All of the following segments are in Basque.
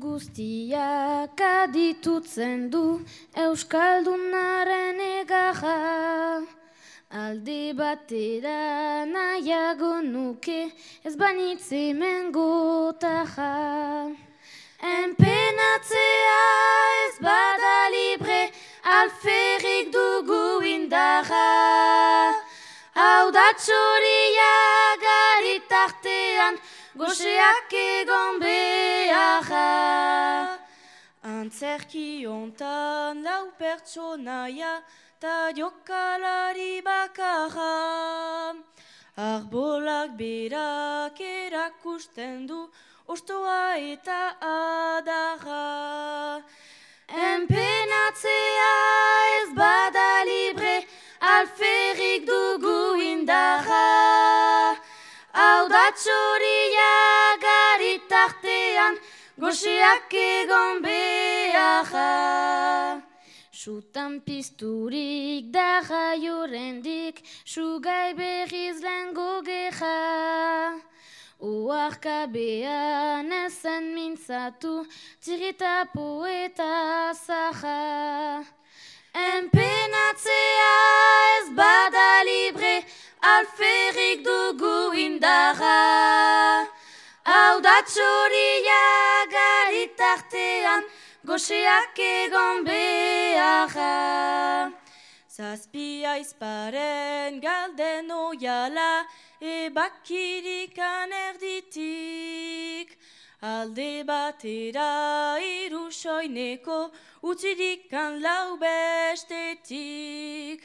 guztiak aditutzen du Euskaldunaren egaja. Alde batera nahiago nuke ez banitze mengotaja. Enpenatzea ez bada libre alferrik dugu indarra. Hau da txoria garitartean goxeak egon beharra. Antzerki ontan lau pertsonaia ta jokalari bakarra. Arbolak berak erakusten du ostoa eta adarra. Enpenatzea ez bada libre alferrik dugu indarra. Hau da txoria garitartean, goxeak egon beharra. Sutan pizturik da jaiorendik, sugai berriz lengo geha. Oarkabean ezen mintzatu, tirita poeta zaha. Enpenatzea ez bada libre, alferrik dugu indarra. Hau da txoria garitartean, goxeak egon beharra. Zazpia izparen galden oiala, ebakirikan erditik. Alde batera irusoineko, utzidikan lau bestetik.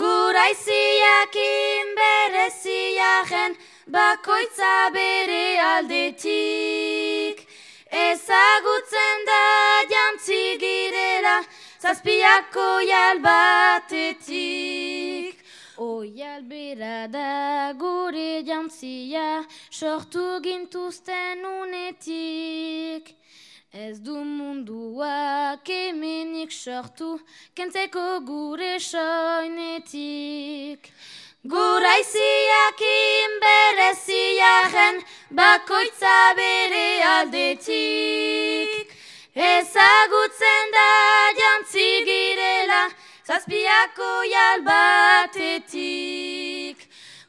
Gura iziakin bereziaren, bakoitza bere aldetik. Ezagutzen da jantzi girela, zazpiako jal batetik. Oial bera da gure jantzia, sortu gintuzten unetik. Ez du munduak emenik sortu, kentzeko gure soinetik. Gura iziakin bereziaren, bakoitza bere aldetik. Ezagutzen da jantzi girela, zazpiako jal batetik.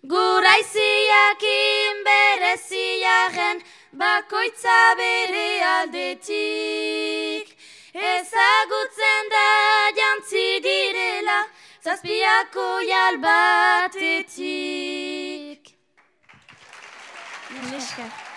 Gura iziakin bereziaren, bakoitza bere aldetik. Ezagutzen da girela, zazpiako jal batetik. Neska.